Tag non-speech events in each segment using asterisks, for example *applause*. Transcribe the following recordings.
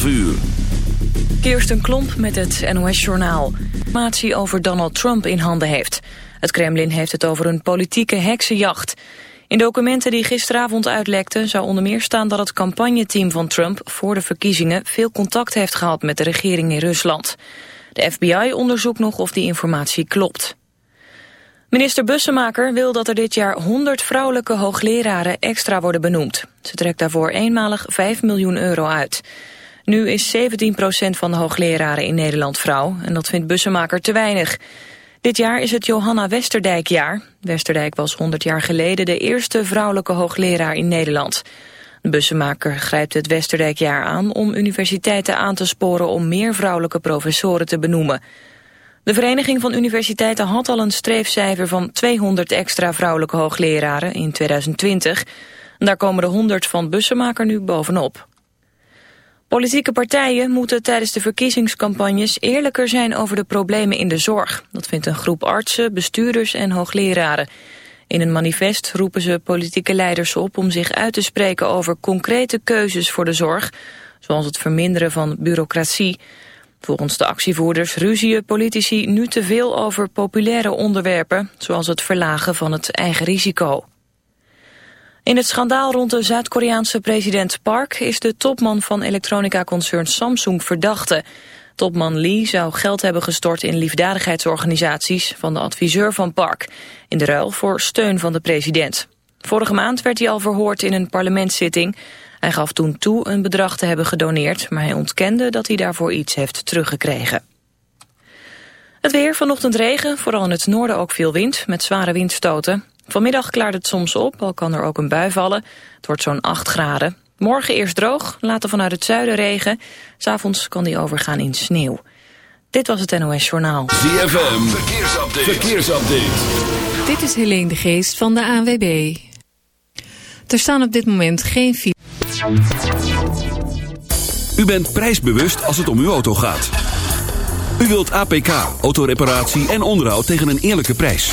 12 uur. Kirsten Klomp met het NOS-journaal. Informatie over Donald Trump in handen heeft. Het Kremlin heeft het over een politieke heksenjacht. In documenten die gisteravond uitlekten zou onder meer staan dat het campagneteam van Trump voor de verkiezingen veel contact heeft gehad met de regering in Rusland. De FBI onderzoekt nog of die informatie klopt. Minister Bussemaker wil dat er dit jaar 100 vrouwelijke hoogleraren extra worden benoemd. Ze trekt daarvoor eenmalig 5 miljoen euro uit. Nu is 17% van de hoogleraren in Nederland vrouw en dat vindt Bussemaker te weinig. Dit jaar is het Johanna Westerdijk-jaar. Westerdijk was 100 jaar geleden de eerste vrouwelijke hoogleraar in Nederland. De bussenmaker grijpt het Westerdijkjaar aan om universiteiten aan te sporen om meer vrouwelijke professoren te benoemen. De Vereniging van Universiteiten had al een streefcijfer van 200 extra vrouwelijke hoogleraren in 2020. Daar komen de 100 van bussenmaker nu bovenop. Politieke partijen moeten tijdens de verkiezingscampagnes eerlijker zijn over de problemen in de zorg. Dat vindt een groep artsen, bestuurders en hoogleraren. In een manifest roepen ze politieke leiders op om zich uit te spreken over concrete keuzes voor de zorg, zoals het verminderen van bureaucratie. Volgens de actievoerders ruzien politici nu te veel over populaire onderwerpen, zoals het verlagen van het eigen risico. In het schandaal rond de Zuid-Koreaanse president Park is de topman van elektronica-concern Samsung verdachte. Topman Lee zou geld hebben gestort in liefdadigheidsorganisaties van de adviseur van Park, in de ruil voor steun van de president. Vorige maand werd hij al verhoord in een parlementszitting. Hij gaf toen toe een bedrag te hebben gedoneerd, maar hij ontkende dat hij daarvoor iets heeft teruggekregen. Het weer, vanochtend regen, vooral in het noorden ook veel wind, met zware windstoten. Vanmiddag klaart het soms op, al kan er ook een bui vallen. Het wordt zo'n 8 graden. Morgen eerst droog, later vanuit het zuiden regen. S'avonds kan die overgaan in sneeuw. Dit was het NOS Journaal. ZFM, verkeersupdate. verkeersupdate. Dit is Helene de Geest van de ANWB. Er staan op dit moment geen... U bent prijsbewust als het om uw auto gaat. U wilt APK, autoreparatie en onderhoud tegen een eerlijke prijs.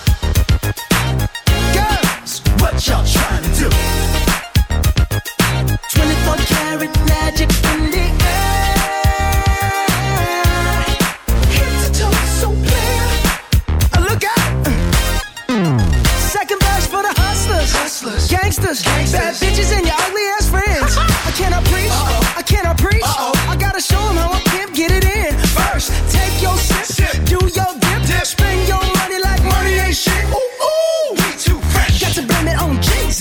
What y'all trying to do? 24 karat magic in the air. Head to toe, so clear. Uh, look out. Second verse for the hustlers. Hustlers. Gangsters. Bad bitches and your ugly ass friends. *laughs* I cannot preach. I cannot preach. I gotta show 'em how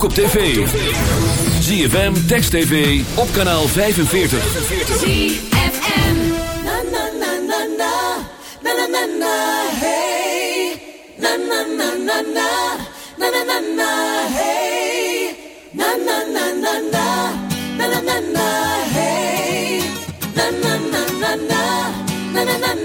ook op tv. ZFM, Text TV, op kanaal 45. ZFM. Na na na na na. Na na na na. Hey. Na na na na na. Na na na na. Hey. Na na na na na. Na na na na. Hey. Na na na na na. Na na na na.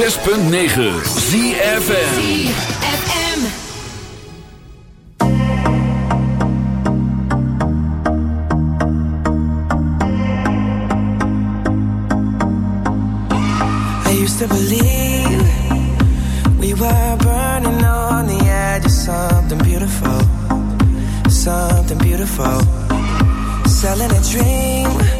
106.9 used to believe we were burning on the edge of something beautiful, something beautiful, selling a dream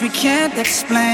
we can't explain.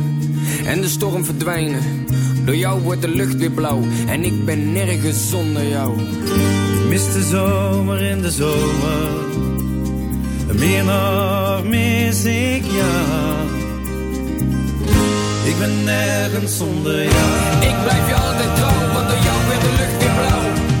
en de storm verdwijnen. Door jou wordt de lucht weer blauw en ik ben nergens zonder jou. Mis de zomer in de zomer. Meer nog mis ik jou. Ik ben nergens zonder jou. Ik blijf je altijd trouw, want door jou werd de lucht weer blauw.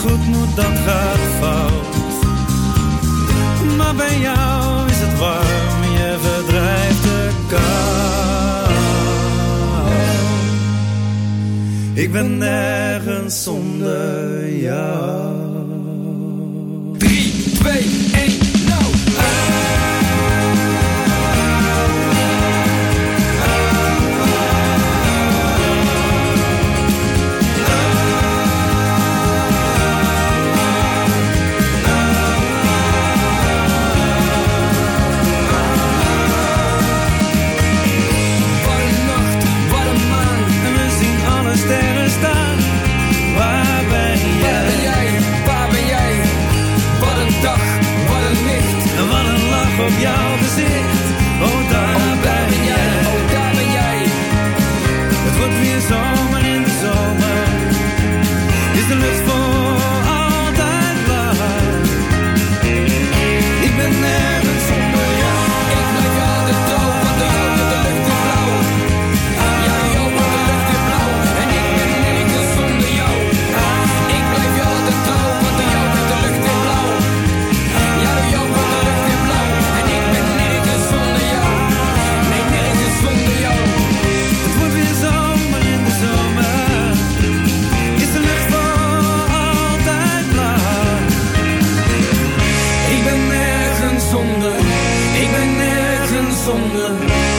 goed moet, dat gaat fout. Maar bij jou is het warm, je verdrijft de kou. Ik ben nergens zonder jou. Op jouw gezicht. Zonder.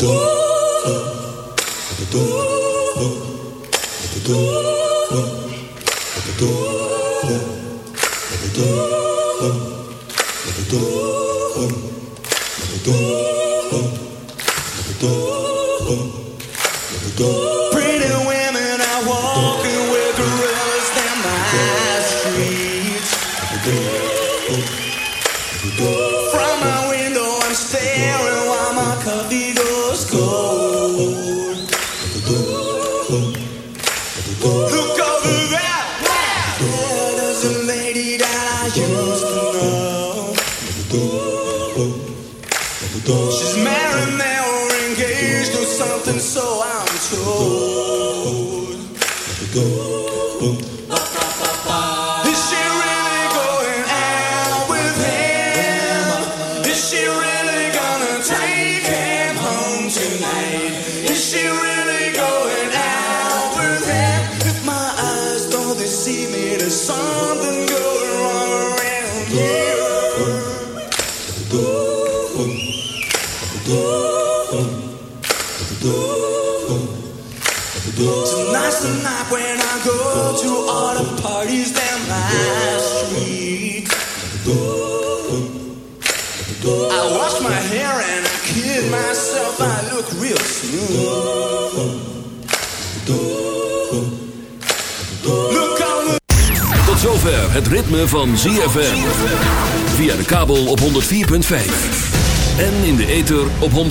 Tudo.